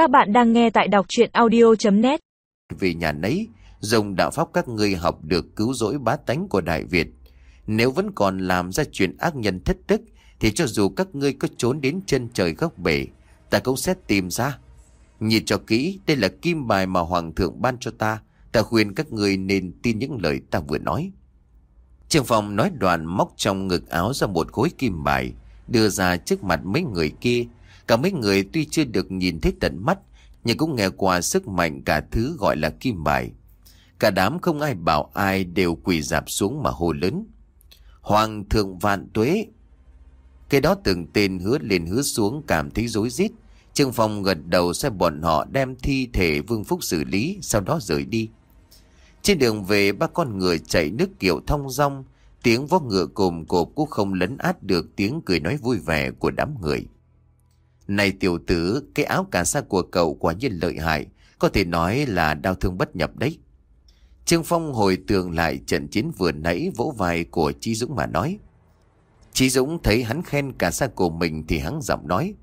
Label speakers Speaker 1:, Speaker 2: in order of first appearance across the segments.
Speaker 1: Các bạn đang nghe tại đọc chuyện audio.net
Speaker 2: Vì nhà nấy, dùng đạo pháp các ngươi học được cứu rỗi bá tánh của Đại Việt. Nếu vẫn còn làm ra chuyện ác nhân thất đức, thì cho dù các ngươi có trốn đến chân trời góc bể, ta cũng sẽ tìm ra. Nhìn cho kỹ, đây là kim bài mà Hoàng thượng ban cho ta. Ta khuyên các ngươi nên tin những lời ta vừa nói. Trường phòng nói đoạn móc trong ngực áo ra một khối kim bài, đưa ra trước mặt mấy người kia. Cả mấy người tuy chưa được nhìn thấy tận mắt, nhưng cũng nghe qua sức mạnh cả thứ gọi là kim bài. Cả đám không ai bảo ai đều quỳ dạp xuống mà hô lớn. Hoàng thượng vạn tuế. Cái đó từng tên hứa lên hứa xuống cảm thấy rối rít. Trương Phong gật đầu xe bọn họ đem thi thể Vương Phúc xử lý, sau đó rời đi. Trên đường về ba con người chạy nước kiểu thông rong, tiếng vó ngựa cồm cộp cũng không lấn át được tiếng cười nói vui vẻ của đám người. Này tiểu tử, cái áo cà sa của cậu quả nhiên lợi hại, có thể nói là đau thương bất nhập đấy. Trương Phong hồi tường lại trận chiến vừa nãy vỗ vai của Chí Dũng mà nói. Chí Dũng thấy hắn khen cà sa của mình thì hắn giọng nói.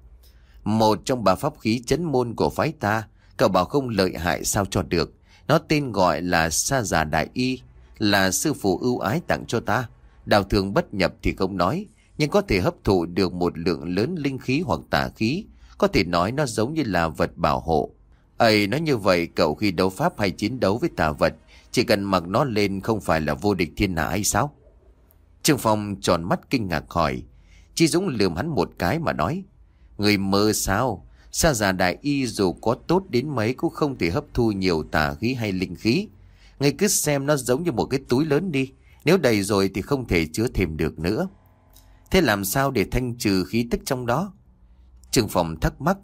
Speaker 2: Một trong ba pháp khí chấn môn của phái ta, cậu bảo không lợi hại sao cho được. Nó tên gọi là Sa Già Đại Y, là sư phụ ưu ái tặng cho ta. Đào thường bất nhập thì không nói, nhưng có thể hấp thụ được một lượng lớn linh khí hoặc tà khí. Có thể nói nó giống như là vật bảo hộ. ấy nói như vậy cậu khi đấu pháp hay chiến đấu với tà vật, chỉ cần mặc nó lên không phải là vô địch thiên hạ hay sao? Trương Phong tròn mắt kinh ngạc hỏi. Chi Dũng lườm hắn một cái mà nói. Người mơ sao? Sa già đại y dù có tốt đến mấy cũng không thể hấp thu nhiều tà khí hay linh khí. ngươi cứ xem nó giống như một cái túi lớn đi. Nếu đầy rồi thì không thể chứa thêm được nữa. Thế làm sao để thanh trừ khí tức trong đó? Trương Phòng thắc mắc.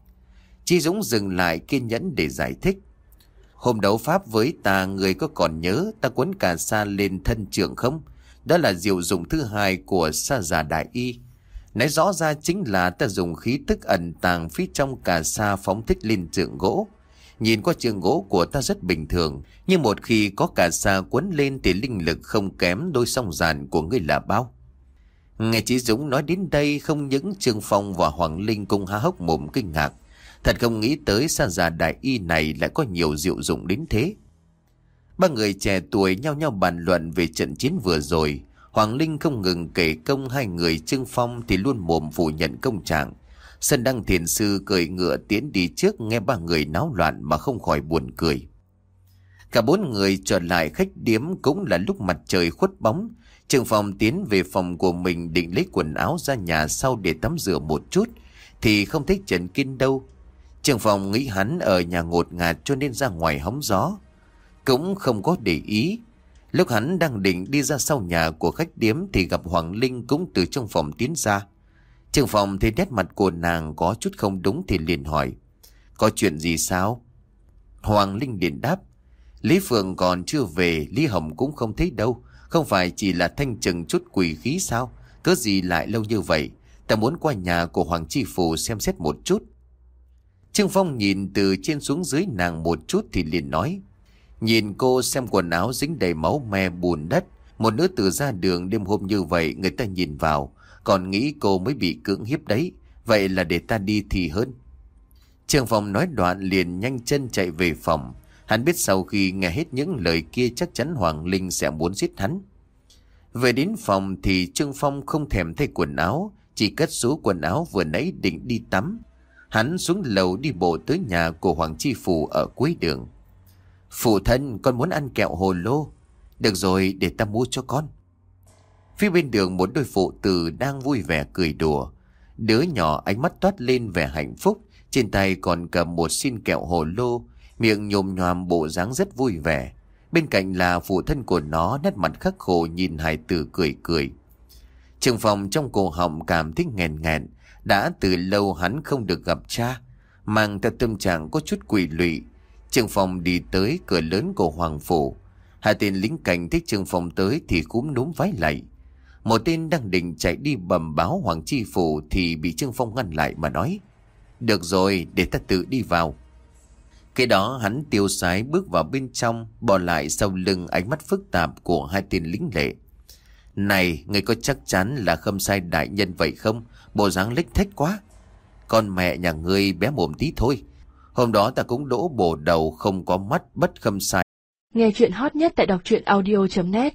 Speaker 2: Chi Dũng dừng lại kiên nhẫn để giải thích. Hôm đấu pháp với ta người có còn nhớ ta quấn cà sa lên thân trưởng không? Đó là diệu dụng thứ hai của sa giả đại y. Nói rõ ra chính là ta dùng khí tức ẩn tàng phía trong cà sa phóng thích lên trượng gỗ. Nhìn qua trường gỗ của ta rất bình thường, nhưng một khi có cà sa quấn lên thì linh lực không kém đôi song giàn của ngươi là bao. Nghe chị Dũng nói đến đây, không những Trương Phong và Hoàng Linh cùng há hốc mồm kinh ngạc. Thật không nghĩ tới sa già đại y này lại có nhiều diệu dụng đến thế. Ba người trẻ tuổi nhau nhau bàn luận về trận chiến vừa rồi. Hoàng Linh không ngừng kể công hai người Trương Phong thì luôn mồm phủ nhận công trạng. Sân đăng thiền sư cười ngựa tiến đi trước nghe ba người náo loạn mà không khỏi buồn cười. Cả bốn người trở lại khách điếm cũng là lúc mặt trời khuất bóng. Trường phòng tiến về phòng của mình định lấy quần áo ra nhà sau để tắm rửa một chút. Thì không thấy Trần Kinh đâu. Trường phòng nghĩ hắn ở nhà ngột ngạt cho nên ra ngoài hóng gió. Cũng không có để ý. Lúc hắn đang định đi ra sau nhà của khách điếm thì gặp Hoàng Linh cũng từ trong phòng tiến ra. Trường phòng thấy nét mặt của nàng có chút không đúng thì liền hỏi. Có chuyện gì sao? Hoàng Linh liền đáp. Lý Phượng còn chưa về, Lý Hồng cũng không thấy đâu. Không phải chỉ là thanh trừng chút quỷ khí sao? Cớ gì lại lâu như vậy? Ta muốn qua nhà của Hoàng Chi Phủ xem xét một chút. Trương Phong nhìn từ trên xuống dưới nàng một chút thì liền nói. Nhìn cô xem quần áo dính đầy máu me bùn đất. Một nữ tử ra đường đêm hôm như vậy người ta nhìn vào. Còn nghĩ cô mới bị cưỡng hiếp đấy. Vậy là để ta đi thì hơn. Trương Phong nói đoạn liền nhanh chân chạy về phòng. Hắn biết sau khi nghe hết những lời kia chắc chắn Hoàng Linh sẽ muốn giết hắn. Về đến phòng thì Trương Phong không thèm thay quần áo, chỉ cất số quần áo vừa nãy định đi tắm. Hắn xuống lầu đi bộ tới nhà của Hoàng Chi Phủ ở cuối đường. Phụ thân con muốn ăn kẹo hồ lô. Được rồi để ta mua cho con. Phía bên đường một đôi phụ tử đang vui vẻ cười đùa. Đứa nhỏ ánh mắt toát lên vẻ hạnh phúc. Trên tay còn cầm một xin kẹo hồ lô. Miệng nhồm nhòm bộ dáng rất vui vẻ. Bên cạnh là phụ thân của nó nét mặt khắc khổ nhìn hải tử cười cười. Trường phòng trong cổ họng cảm thấy nghẹn nghẹn. Đã từ lâu hắn không được gặp cha. Mang theo tâm trạng có chút quỷ lụy. Trường phòng đi tới cửa lớn của Hoàng Phủ. Hai tên lính cảnh thấy trường phòng tới thì cúm núm vái lại. Một tên đang định chạy đi bầm báo Hoàng Chi Phủ thì bị Trương Phong ngăn lại mà nói. Được rồi, để ta tự đi vào. Khi đó hắn tiêu sái bước vào bên trong, bỏ lại sau lưng ánh mắt phức tạp của hai tên lính lệ. Này, người có chắc chắn là khâm sai đại nhân vậy không? Bộ dáng lích thích quá. Con mẹ nhà ngươi bé mồm tí thôi. Hôm đó ta cũng đỗ bổ đầu không có mắt bất khâm sai.
Speaker 3: Nghe chuyện hot nhất tại đọc truyện audio.net